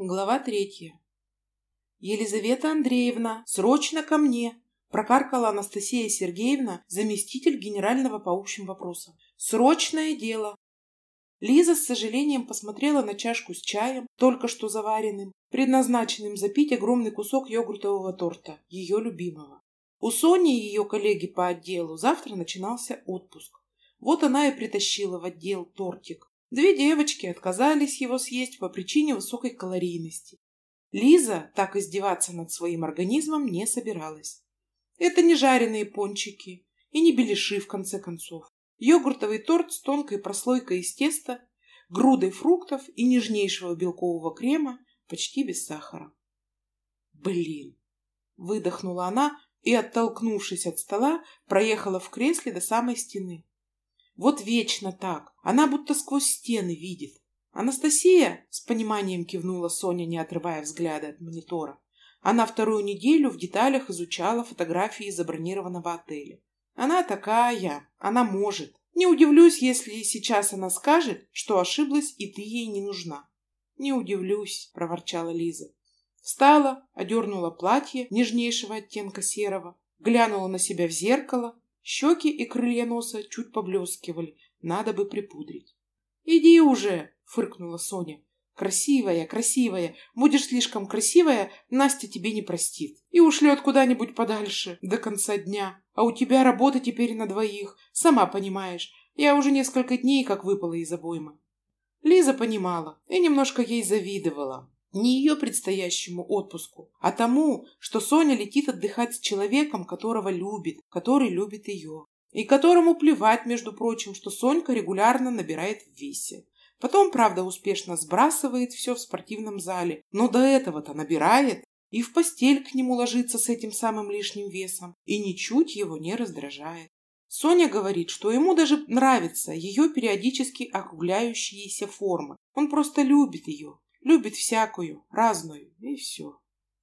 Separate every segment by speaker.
Speaker 1: Глава третья. «Елизавета Андреевна, срочно ко мне!» прокаркала Анастасия Сергеевна, заместитель генерального по общим вопросам. «Срочное дело!» Лиза с сожалением посмотрела на чашку с чаем, только что заваренным, предназначенным запить огромный кусок йогуртового торта, ее любимого. У Сони и ее коллеги по отделу завтра начинался отпуск. Вот она и притащила в отдел тортик, Две девочки отказались его съесть по причине высокой калорийности. Лиза так издеваться над своим организмом не собиралась. Это не жареные пончики и не беляши, в конце концов. Йогуртовый торт с тонкой прослойкой из теста, грудой фруктов и нежнейшего белкового крема, почти без сахара. Блин! Выдохнула она и, оттолкнувшись от стола, проехала в кресле до самой стены. Вот вечно так. Она будто сквозь стены видит. Анастасия, с пониманием кивнула Соня, не отрывая взгляда от монитора. Она вторую неделю в деталях изучала фотографии забронированного отеля. Она такая, она может. Не удивлюсь, если сейчас она скажет, что ошиблась и ты ей не нужна. Не удивлюсь, проворчала Лиза. Встала, одернула платье нежнейшего оттенка серого, глянула на себя в зеркало Щеки и крылья носа чуть поблескивали, надо бы припудрить. «Иди уже!» — фыркнула Соня. «Красивая, красивая. Будешь слишком красивая, Настя тебе не простит. И ушлет куда-нибудь подальше до конца дня. А у тебя работа теперь на двоих. Сама понимаешь, я уже несколько дней как выпала из обоймы». Лиза понимала и немножко ей завидовала. Не ее предстоящему отпуску, а тому, что Соня летит отдыхать с человеком, которого любит, который любит ее. И которому плевать, между прочим, что Сонька регулярно набирает в весе. Потом, правда, успешно сбрасывает все в спортивном зале, но до этого-то набирает и в постель к нему ложится с этим самым лишним весом и ничуть его не раздражает. Соня говорит, что ему даже нравится ее периодически округляющиеся формы. Он просто любит ее, Любит всякую, разную, и все.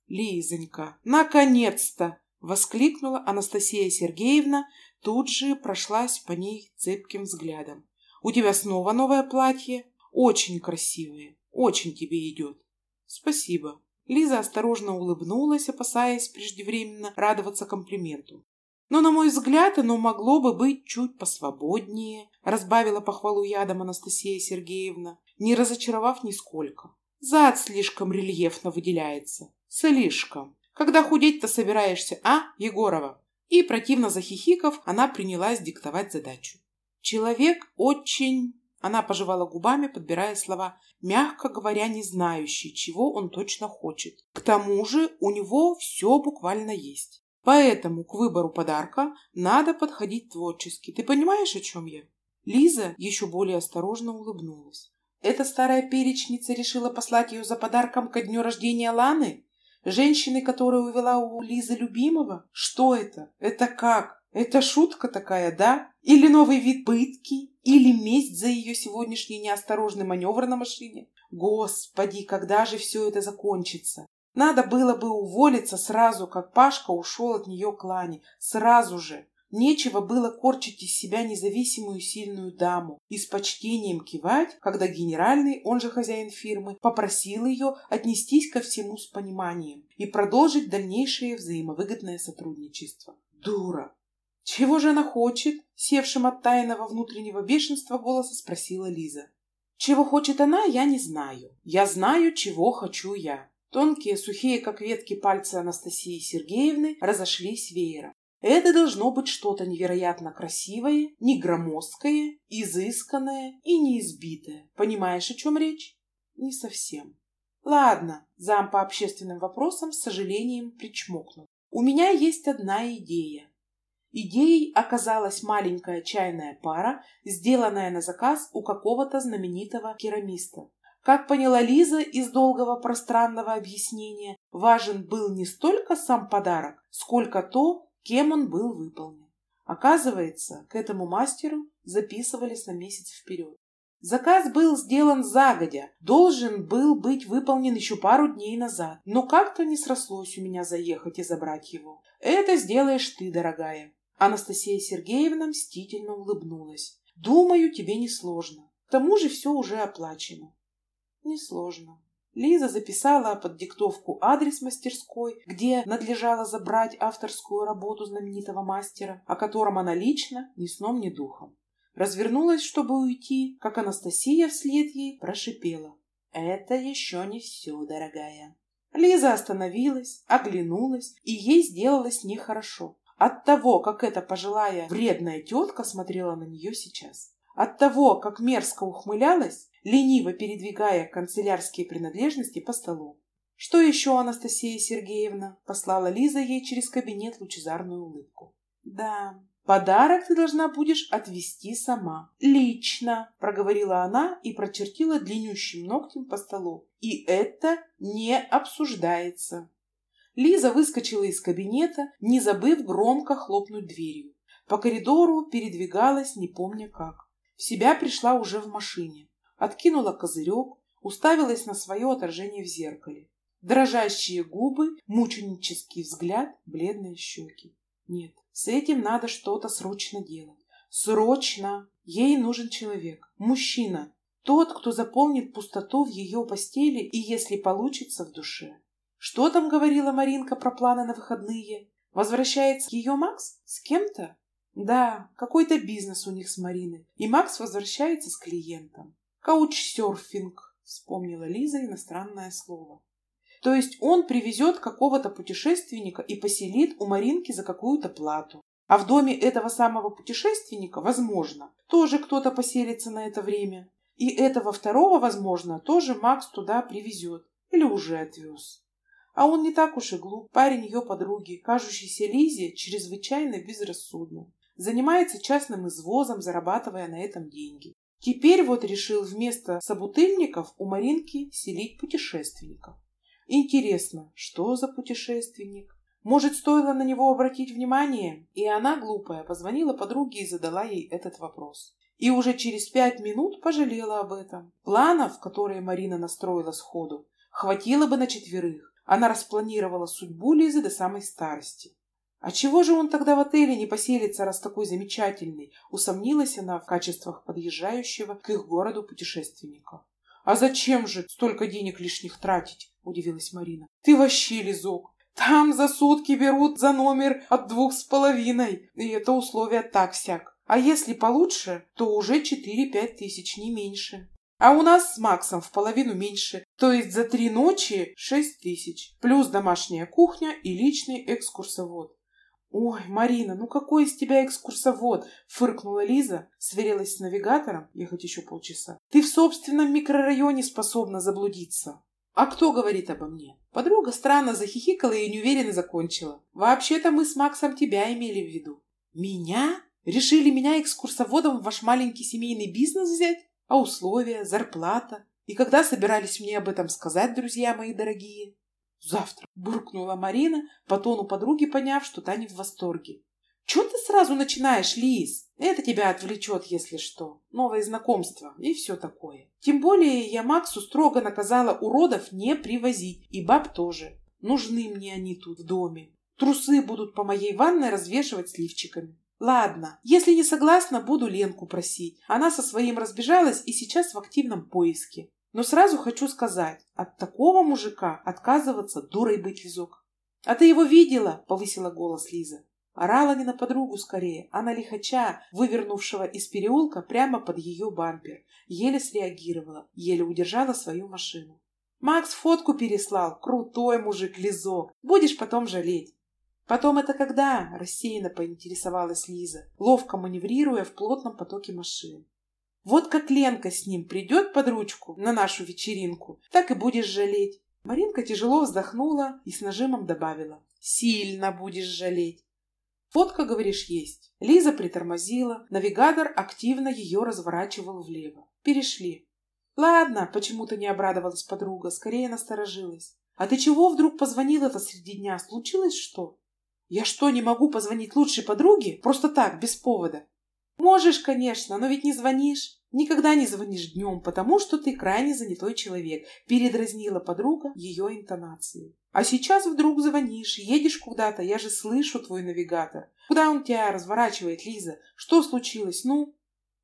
Speaker 1: Лизонька, наконец-то! Воскликнула Анастасия Сергеевна, тут же прошлась по ней цепким взглядом. У тебя снова новое платье? Очень красивое, очень тебе идет. Спасибо. Лиза осторожно улыбнулась, опасаясь преждевременно радоваться комплименту. Но, на мой взгляд, оно могло бы быть чуть посвободнее, разбавила похвалу ядом Анастасия Сергеевна, не разочаровав нисколько. Зад слишком рельефно выделяется. Слишком. Когда худеть-то собираешься, а, Егорова? И, противно захихиков, она принялась диктовать задачу. Человек очень... Она пожевала губами, подбирая слова, мягко говоря, не знающий, чего он точно хочет. К тому же у него все буквально есть. Поэтому к выбору подарка надо подходить творчески. Ты понимаешь, о чем я? Лиза еще более осторожно улыбнулась. Эта старая перечница решила послать ее за подарком ко дню рождения Ланы? Женщины, которая увела у Лизы любимого? Что это? Это как? Это шутка такая, да? Или новый вид пытки? Или месть за ее сегодняшний неосторожный маневр на машине? Господи, когда же все это закончится? Надо было бы уволиться сразу, как Пашка ушел от нее к Лане. Сразу же. Нечего было корчить из себя независимую сильную даму и с почтением кивать, когда генеральный, он же хозяин фирмы, попросил ее отнестись ко всему с пониманием и продолжить дальнейшее взаимовыгодное сотрудничество. Дура! Чего же она хочет? Севшим от тайного внутреннего бешенства голоса спросила Лиза. Чего хочет она, я не знаю. Я знаю, чего хочу я. Тонкие, сухие, как ветки пальцы Анастасии Сергеевны разошлись веером. Это должно быть что-то невероятно красивое, не громоздкое, изысканное и неизбитое. Понимаешь, о чем речь? Не совсем. Ладно, зам по общественным вопросам с сожалением причмокнул. У меня есть одна идея. Идеей оказалась маленькая чайная пара, сделанная на заказ у какого-то знаменитого керамиста. Как поняла Лиза из долгого пространного объяснения, важен был не столько сам подарок, сколько то, кем он был выполнен. Оказывается, к этому мастеру записывались на месяц вперед. Заказ был сделан загодя, должен был быть выполнен еще пару дней назад, но как-то не срослось у меня заехать и забрать его. Это сделаешь ты, дорогая. Анастасия Сергеевна мстительно улыбнулась. Думаю, тебе не сложно. К тому же все уже оплачено. Несложно. Лиза записала под диктовку адрес мастерской, где надлежало забрать авторскую работу знаменитого мастера, о котором она лично ни сном, ни духом. Развернулась, чтобы уйти, как Анастасия вслед ей прошипела. «Это еще не все, дорогая». Лиза остановилась, оглянулась, и ей сделалось нехорошо. От того, как эта пожилая вредная тетка смотрела на нее сейчас. От того, как мерзко ухмылялась, лениво передвигая канцелярские принадлежности по столу. «Что еще, Анастасия Сергеевна?» — послала Лиза ей через кабинет лучезарную улыбку. «Да, подарок ты должна будешь отвезти сама. Лично!» — проговорила она и прочертила длиннющим ногтем по столу. «И это не обсуждается!» Лиза выскочила из кабинета, не забыв громко хлопнуть дверью. По коридору передвигалась, не помня как. В себя пришла уже в машине. Откинула козырек, уставилась на свое отражение в зеркале. Дрожащие губы, мученический взгляд, бледные щеки. Нет, с этим надо что-то срочно делать. Срочно! Ей нужен человек, мужчина, тот, кто заполнит пустоту в ее постели и, если получится, в душе. Что там говорила Маринка про планы на выходные? Возвращается ее Макс? С кем-то? Да, какой-то бизнес у них с Мариной. И Макс возвращается с клиентом. Каучсерфинг, вспомнила Лиза иностранное слово. То есть он привезет какого-то путешественника и поселит у Маринки за какую-то плату. А в доме этого самого путешественника, возможно, тоже кто-то поселится на это время. И этого второго, возможно, тоже Макс туда привезет. Или уже отвез. А он не так уж и глуп, парень ее подруги, кажущийся Лизе чрезвычайно безрассудным. Занимается частным извозом, зарабатывая на этом деньги. Теперь вот решил вместо собутыльников у Маринки селить путешественников. Интересно, что за путешественник? Может, стоило на него обратить внимание? И она, глупая, позвонила подруге и задала ей этот вопрос. И уже через пять минут пожалела об этом. Планов, которые Марина настроила сходу, хватило бы на четверых. Она распланировала судьбу Лизы до самой старости. «А чего же он тогда в отеле не поселится, раз такой замечательный?» Усомнилась она в качествах подъезжающего к их городу путешественника. «А зачем же столько денег лишних тратить?» – удивилась Марина. «Ты вообще лизок! Там за сутки берут за номер от двух с половиной, и это условие так-сяк. А если получше, то уже четыре-пять тысяч, не меньше». А у нас с Максом в половину меньше, то есть за три ночи шесть тысяч, плюс домашняя кухня и личный экскурсовод. «Ой, Марина, ну какой из тебя экскурсовод?» — фыркнула Лиза, сверилась с навигатором, ехать еще полчаса. «Ты в собственном микрорайоне способна заблудиться». «А кто говорит обо мне?» Подруга странно захихикала и неуверенно закончила. «Вообще-то мы с Максом тебя имели в виду». «Меня? Решили меня экскурсоводом в ваш маленький семейный бизнес взять?» А условия, зарплата? И когда собирались мне об этом сказать, друзья мои дорогие? Завтра, буркнула Марина, по тону подруги поняв, что та не в восторге. Чего ты сразу начинаешь, Лиз? Это тебя отвлечет, если что. Новое знакомство и все такое. Тем более я Максу строго наказала уродов не привозить. И баб тоже. Нужны мне они тут в доме. Трусы будут по моей ванной развешивать сливчиками. Ладно, если не согласна, буду Ленку просить. Она со своим разбежалась и сейчас в активном поиске. Но сразу хочу сказать, от такого мужика отказываться дурой быть лизок. А ты его видела? Повысила голос Лиза. Орала не на подругу скорее, а на лихача, вывернувшего из переулка прямо под ее бампер. Еле среагировала, еле удержала свою машину. Макс фотку переслал. Крутой мужик, лизок. Будешь потом жалеть. «Потом это когда?» – рассеянно поинтересовалась Лиза, ловко маневрируя в плотном потоке машин. «Вот как Ленка с ним придет под ручку на нашу вечеринку, так и будешь жалеть». Маринка тяжело вздохнула и с нажимом добавила. «Сильно будешь жалеть». «Фотка, говоришь, есть?» Лиза притормозила, навигатор активно ее разворачивал влево. Перешли. «Ладно», — почему-то не обрадовалась подруга, скорее насторожилась. «А ты чего вдруг позвонила-то среди дня? Случилось что?» Я что, не могу позвонить лучшей подруге? Просто так, без повода. Можешь, конечно, но ведь не звонишь. Никогда не звонишь днем, потому что ты крайне занятой человек. Передразнила подруга ее интонацией. А сейчас вдруг звонишь, едешь куда-то, я же слышу твой навигатор. Куда он тебя разворачивает, Лиза? Что случилось? Ну?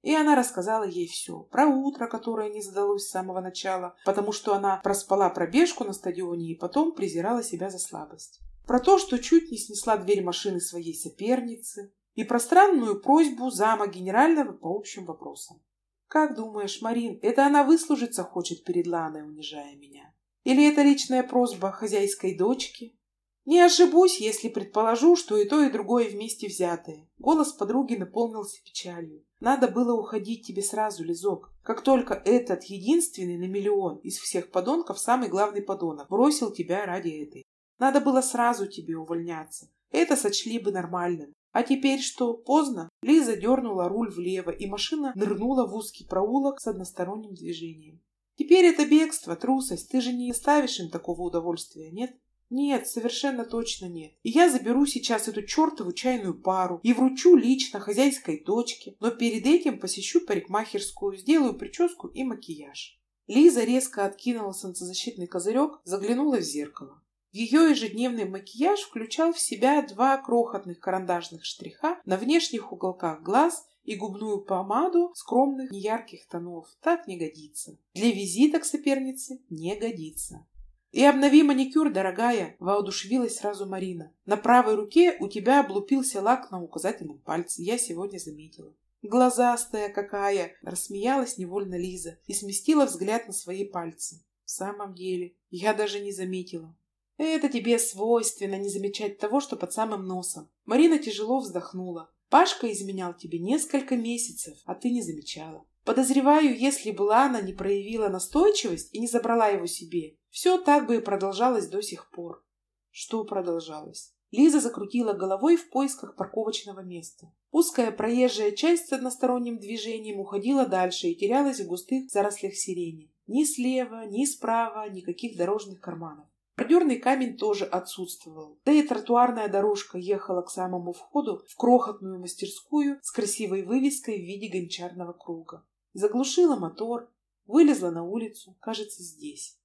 Speaker 1: И она рассказала ей все. Про утро, которое не задалось с самого начала, потому что она проспала пробежку на стадионе и потом презирала себя за слабость. Про то, что чуть не снесла дверь машины своей соперницы. И про странную просьбу зама генерального по общим вопросам. «Как думаешь, Марин, это она выслужиться хочет перед Ланой, унижая меня? Или это личная просьба хозяйской дочки?» Не ошибусь, если предположу, что и то, и другое вместе взятое. Голос подруги наполнился печалью. Надо было уходить тебе сразу, Лизок. Как только этот единственный на миллион из всех подонков, самый главный подонок, бросил тебя ради этой. Надо было сразу тебе увольняться. Это сочли бы нормальным. А теперь что, поздно? Лиза дернула руль влево, и машина нырнула в узкий проулок с односторонним движением. Теперь это бегство, трусость. Ты же не оставишь им такого удовольствия, нет? Нет, совершенно точно нет. И я заберу сейчас эту чертову чайную пару и вручу лично хозяйской дочке, но перед этим посещу парикмахерскую, сделаю прическу и макияж. Лиза резко откинула солнцезащитный козырек, заглянула в зеркало. Ее ежедневный макияж включал в себя два крохотных карандашных штриха на внешних уголках глаз и губную помаду скромных неярких тонов. Так не годится. Для визита к сопернице не годится. «И обнови маникюр, дорогая!» – воодушевилась сразу Марина. «На правой руке у тебя облупился лак на указательном пальце, я сегодня заметила». «Глазастая какая!» – рассмеялась невольно Лиза и сместила взгляд на свои пальцы. «В самом деле, я даже не заметила». «Это тебе свойственно не замечать того, что под самым носом». Марина тяжело вздохнула. «Пашка изменял тебе несколько месяцев, а ты не замечала. Подозреваю, если бы Лана не проявила настойчивость и не забрала его себе, все так бы и продолжалось до сих пор. Что продолжалось? Лиза закрутила головой в поисках парковочного места. Узкая проезжая часть с односторонним движением уходила дальше и терялась в густых зарослях сирени. Ни слева, ни справа никаких дорожных карманов. Бордюрный камень тоже отсутствовал. Да и тротуарная дорожка ехала к самому входу в крохотную мастерскую с красивой вывеской в виде гончарного круга. Заглушила мотор, вылезла на улицу, кажется, здесь.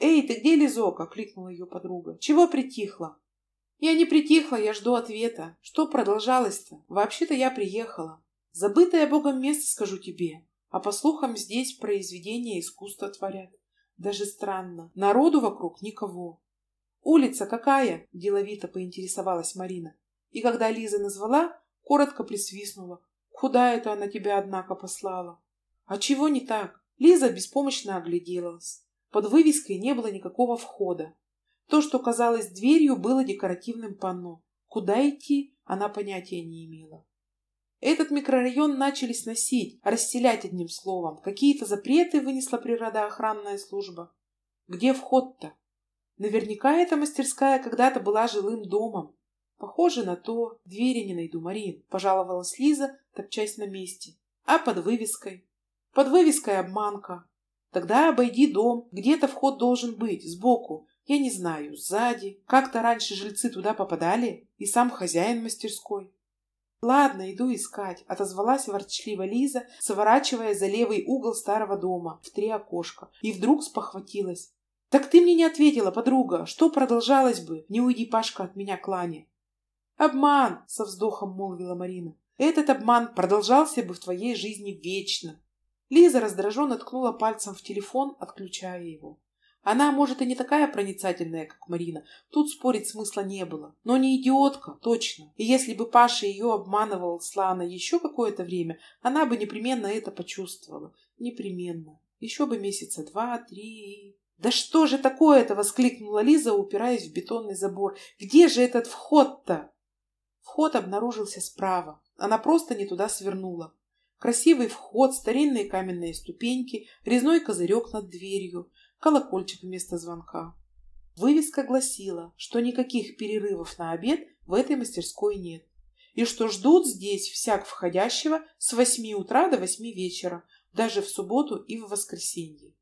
Speaker 1: «Эй, ты где, Лизок?» — окликнула ее подруга. «Чего притихла?» «Я не притихла, я жду ответа. Что продолжалось-то? Вообще-то я приехала. Забытое Богом место, скажу тебе. А по слухам, здесь произведения искусства творят. Даже странно. Народу вокруг никого. «Улица какая?» – деловито поинтересовалась Марина. И когда Лиза назвала, коротко присвистнула. «Куда это она тебя, однако, послала?» «А чего не так?» Лиза беспомощно огляделась. Под вывеской не было никакого входа. То, что казалось дверью, было декоративным панно. Куда идти, она понятия не имела. Этот микрорайон начали сносить, расселять одним словом. Какие-то запреты вынесла природоохранная служба. Где вход-то? Наверняка эта мастерская когда-то была жилым домом. Похоже на то. Двери не найду, Марин, пожаловалась Лиза, топчась на месте. А под вывеской? Под вывеской обманка. Тогда обойди дом. Где-то вход должен быть, сбоку. Я не знаю, сзади. Как-то раньше жильцы туда попадали, и сам хозяин мастерской. «Ладно, иду искать», — отозвалась ворчливо Лиза, сворачивая за левый угол старого дома в три окошка, и вдруг спохватилась. «Так ты мне не ответила, подруга. Что продолжалось бы? Не уйди, Пашка, от меня клане». «Обман!» — со вздохом молвила Марина. «Этот обман продолжался бы в твоей жизни вечно. Лиза раздраженно ткнула пальцем в телефон, отключая его. Она, может, и не такая проницательная, как Марина. Тут спорить смысла не было. Но не идиотка, точно. И если бы Паша ее обманывал с Ланой еще какое-то время, она бы непременно это почувствовала. Непременно. Еще бы месяца два-три. «Да что же такое-то?» — воскликнула Лиза, упираясь в бетонный забор. «Где же этот вход-то?» Вход обнаружился справа. Она просто не туда свернула. Красивый вход, старинные каменные ступеньки, резной козырек над дверью, колокольчик вместо звонка. Вывеска гласила, что никаких перерывов на обед в этой мастерской нет, и что ждут здесь всяк входящего с восьми утра до восьми вечера, даже в субботу и в воскресенье.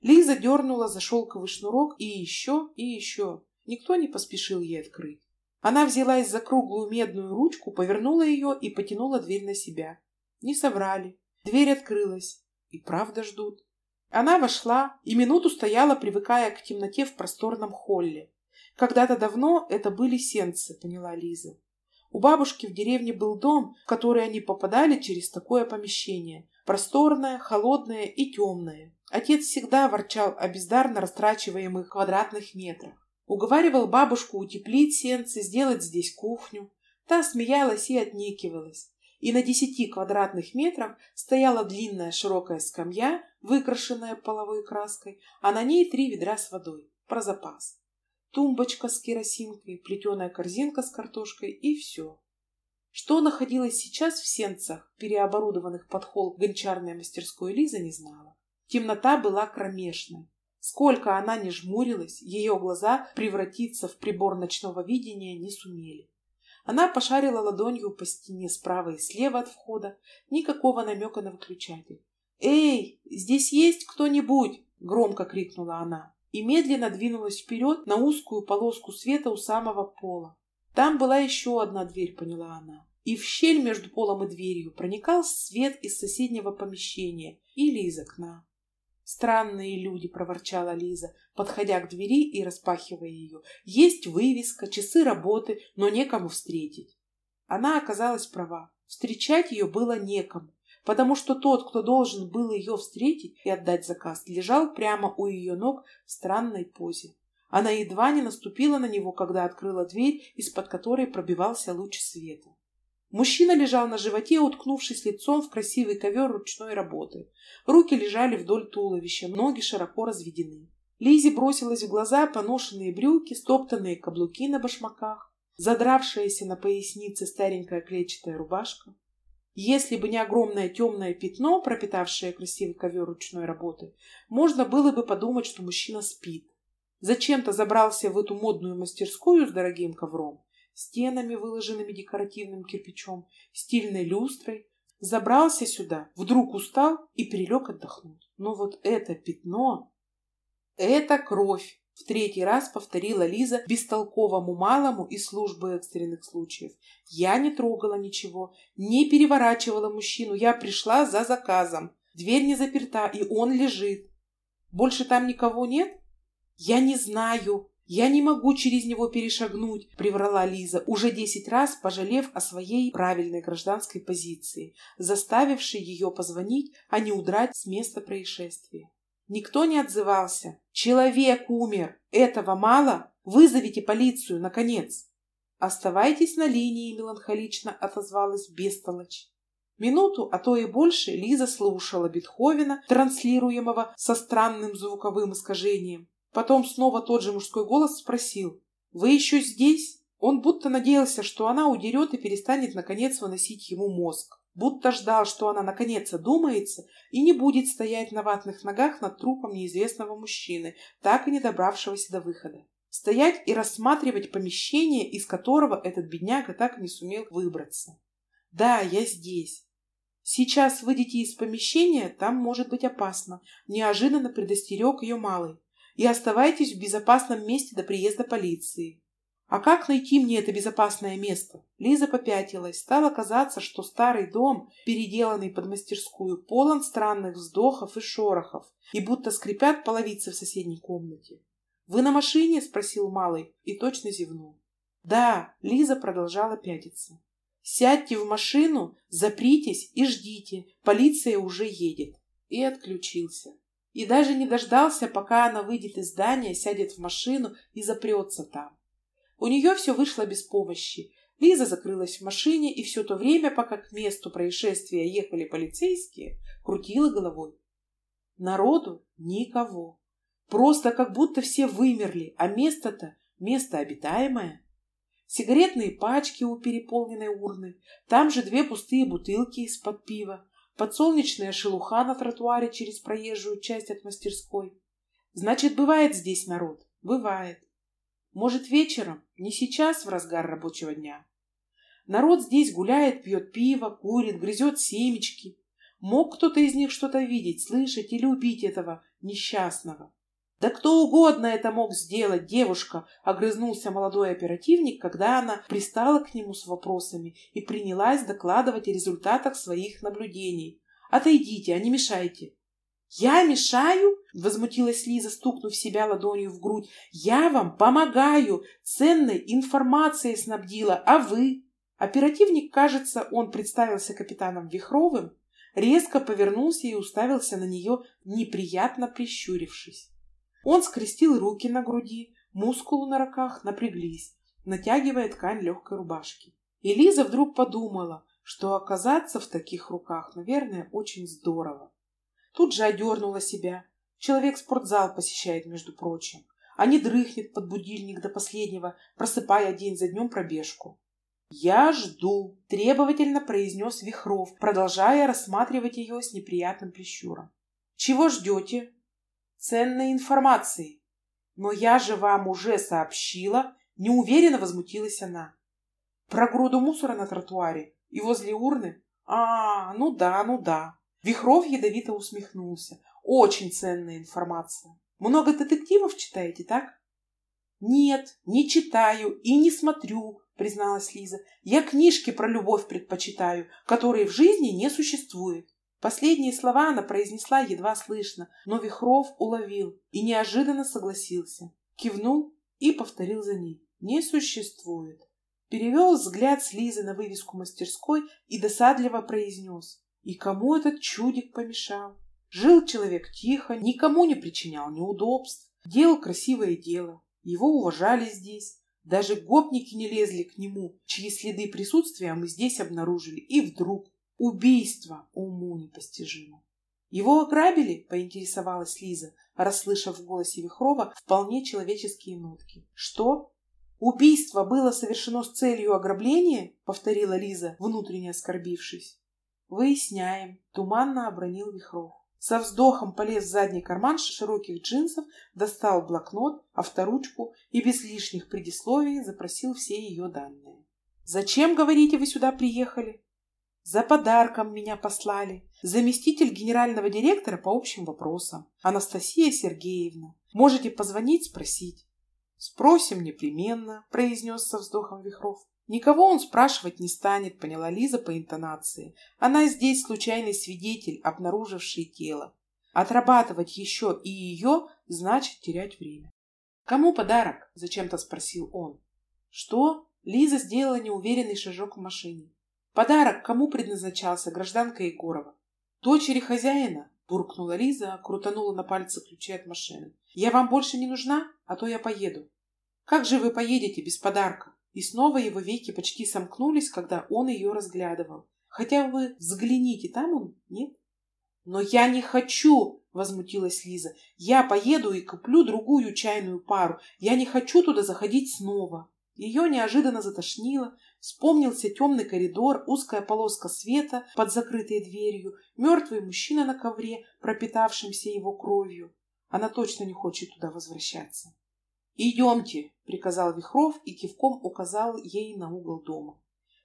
Speaker 1: Лиза дернула за шелковый шнурок и еще, и еще. Никто не поспешил ей открыть. Она взялась за круглую медную ручку, повернула ее и потянула дверь на себя. Не соврали. Дверь открылась. И правда ждут. Она вошла и минуту стояла, привыкая к темноте в просторном холле. Когда-то давно это были сенцы, поняла Лиза. У бабушки в деревне был дом, в который они попадали через такое помещение. Просторное, холодное и темное. Отец всегда ворчал о бездарно растрачиваемых квадратных метрах. Уговаривал бабушку утеплить сенцы, сделать здесь кухню. Та смеялась и отнекивалась. И на десяти квадратных метрах стояла длинная широкая скамья, выкрашенная половой краской, а на ней три ведра с водой, про запас. Тумбочка с керосинкой, плетеная корзинка с картошкой и все. Что находилось сейчас в сенцах, переоборудованных под холл гончарной мастерской, Лиза не знала. Темнота была кромешной. Сколько она не жмурилась, ее глаза превратиться в прибор ночного видения не сумели. Она пошарила ладонью по стене справа и слева от входа. Никакого намека на выключатель. «Эй, здесь есть кто-нибудь?» — громко крикнула она. И медленно двинулась вперед на узкую полоску света у самого пола. Там была еще одна дверь, поняла она. И в щель между полом и дверью проникал свет из соседнего помещения или из окна. «Странные люди», — проворчала Лиза, подходя к двери и распахивая ее. «Есть вывеска, часы работы, но некому встретить». Она оказалась права. Встречать ее было некому, потому что тот, кто должен был ее встретить и отдать заказ, лежал прямо у ее ног в странной позе. Она едва не наступила на него, когда открыла дверь, из-под которой пробивался луч света. Мужчина лежал на животе, уткнувшись лицом в красивый ковер ручной работы. Руки лежали вдоль туловища, ноги широко разведены. Лизе бросилась в глаза поношенные брюки, стоптанные каблуки на башмаках, задравшаяся на пояснице старенькая клетчатая рубашка. Если бы не огромное темное пятно, пропитавшее красивый ковер ручной работы, можно было бы подумать, что мужчина спит. Зачем-то забрался в эту модную мастерскую с дорогим ковром стенами, выложенными декоративным кирпичом, стильной люстрой, забрался сюда, вдруг устал и прилег отдохнуть. Но вот это пятно... Это кровь, в третий раз повторила Лиза бестолковому малому из службы экстренных случаев. Я не трогала ничего, не переворачивала мужчину, я пришла за заказом. Дверь не заперта, и он лежит. Больше там никого нет? Я не знаю, «Я не могу через него перешагнуть», — приврала Лиза, уже десять раз пожалев о своей правильной гражданской позиции, заставившей ее позвонить, а не удрать с места происшествия. Никто не отзывался. «Человек умер! Этого мало? Вызовите полицию, наконец!» «Оставайтесь на линии», — меланхолично отозвалась Бестолочь. Минуту, а то и больше, Лиза слушала Бетховена, транслируемого со странным звуковым искажением. Потом снова тот же мужской голос спросил. «Вы еще здесь?» Он будто надеялся, что она удерет и перестанет, наконец, выносить ему мозг. Будто ждал, что она, наконец, одумается и не будет стоять на ватных ногах над трупом неизвестного мужчины, так и не добравшегося до выхода. Стоять и рассматривать помещение, из которого этот бедняга так и не сумел выбраться. «Да, я здесь. Сейчас выйдите из помещения, там может быть опасно», неожиданно предостерег ее малый и оставайтесь в безопасном месте до приезда полиции. А как найти мне это безопасное место? Лиза попятилась. Стало казаться, что старый дом, переделанный под мастерскую, полон странных вздохов и шорохов, и будто скрипят половицы в соседней комнате. «Вы на машине?» — спросил малый и точно зевнул. «Да», — Лиза продолжала пятиться. «Сядьте в машину, запритесь и ждите, полиция уже едет». И отключился и даже не дождался, пока она выйдет из здания, сядет в машину и запрется там. У нее все вышло без помощи. Лиза закрылась в машине и все то время, пока к месту происшествия ехали полицейские, крутила головой. Народу никого. Просто как будто все вымерли, а место-то место обитаемое. Сигаретные пачки у переполненной урны, там же две пустые бутылки из-под пива, подсолнечная шелуха на тротуаре через проезжую часть от мастерской. Значит, бывает здесь народ? Бывает. Может, вечером? Не сейчас, в разгар рабочего дня. Народ здесь гуляет, пьет пиво, курит, грызет семечки. Мог кто-то из них что-то видеть, слышать или убить этого несчастного? Да кто угодно это мог сделать, девушка, огрызнулся молодой оперативник, когда она пристала к нему с вопросами и принялась докладывать о результатах своих наблюдений. Отойдите, а не мешайте. «Я мешаю?» — возмутилась Лиза, стукнув себя ладонью в грудь. «Я вам помогаю, ценной информацией снабдила, а вы?» Оперативник, кажется, он представился капитаном Вихровым, резко повернулся и уставился на нее, неприятно прищурившись. Он скрестил руки на груди, мускулы на руках напряглись, натягивая ткань легкой рубашки. И вдруг подумала, что оказаться в таких руках, наверное, очень здорово. Тут же одернула себя. Человек спортзал посещает, между прочим, а не дрыхнет под будильник до последнего, просыпая день за днем пробежку. «Я жду», — требовательно произнес Вихров, продолжая рассматривать ее с неприятным прищуром. «Чего ждете?» «Ценной информации». «Но я же вам уже сообщила», — неуверенно возмутилась она. «Про груду мусора на тротуаре и возле урны? А, ну да, ну да». Вихров ядовито усмехнулся. «Очень ценная информация. Много детективов читаете, так?» «Нет, не читаю и не смотрю», призналась Лиза. «Я книжки про любовь предпочитаю, которые в жизни не существует». Последние слова она произнесла едва слышно, но Вихров уловил и неожиданно согласился. Кивнул и повторил за ней. «Не существует». Перевел взгляд с Лизы на вывеску мастерской и досадливо произнес. «И кому этот чудик помешал?» Жил человек тихо, никому не причинял неудобств, делал красивое дело. Его уважали здесь, даже гопники не лезли к нему, чьи следы присутствия мы здесь обнаружили. И вдруг убийство уму непостижимо. Его ограбили, поинтересовалась Лиза, расслышав в голосе Вихрова вполне человеческие нотки. Что? Убийство было совершено с целью ограбления? Повторила Лиза, внутренне оскорбившись. Выясняем, туманно обронил Вихров. Со вздохом полез в задний карман широких джинсов, достал блокнот, авторучку и без лишних предисловий запросил все ее данные. «Зачем, говорите, вы сюда приехали?» «За подарком меня послали. Заместитель генерального директора по общим вопросам. Анастасия Сергеевна. Можете позвонить, спросить». «Спросим непременно», — произнес со вздохом Вихров. Никого он спрашивать не станет, поняла Лиза по интонации. Она здесь случайный свидетель, обнаруживший тело. Отрабатывать еще и ее значит терять время. «Кому подарок?» – зачем-то спросил он. «Что?» – Лиза сделала неуверенный шажок в машине. «Подарок кому предназначался, гражданка Егорова?» «Дочери хозяина?» – буркнула Лиза, крутанула на пальце ключи от машины. «Я вам больше не нужна, а то я поеду». «Как же вы поедете без подарка?» И снова его веки почти сомкнулись, когда он ее разглядывал. Хотя вы взгляните, там он, нет? Но я не хочу, возмутилась Лиза. Я поеду и куплю другую чайную пару. Я не хочу туда заходить снова. Ее неожиданно затошнило. Вспомнился темный коридор, узкая полоска света под закрытой дверью, мертвый мужчина на ковре, пропитавшимся его кровью. Она точно не хочет туда возвращаться. «Идемте», — приказал Вихров и кивком указал ей на угол дома.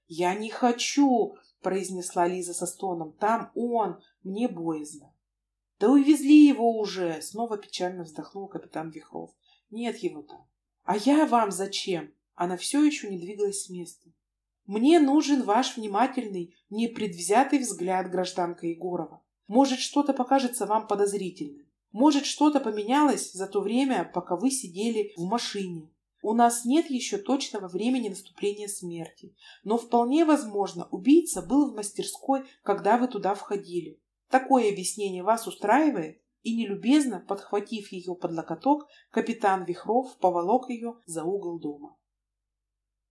Speaker 1: «Я не хочу», — произнесла Лиза со стоном. «Там он, мне боязно». «Да увезли его уже», — снова печально вздохнул капитан Вихров. «Нет его там». «А я вам зачем?» Она все еще не двигалась с места. «Мне нужен ваш внимательный, непредвзятый взгляд, гражданка Егорова. Может, что-то покажется вам подозрительным. Может, что-то поменялось за то время, пока вы сидели в машине. У нас нет еще точного времени наступления смерти, но вполне возможно, убийца был в мастерской, когда вы туда входили. Такое объяснение вас устраивает? И нелюбезно, подхватив ее под локоток, капитан Вихров поволок ее за угол дома.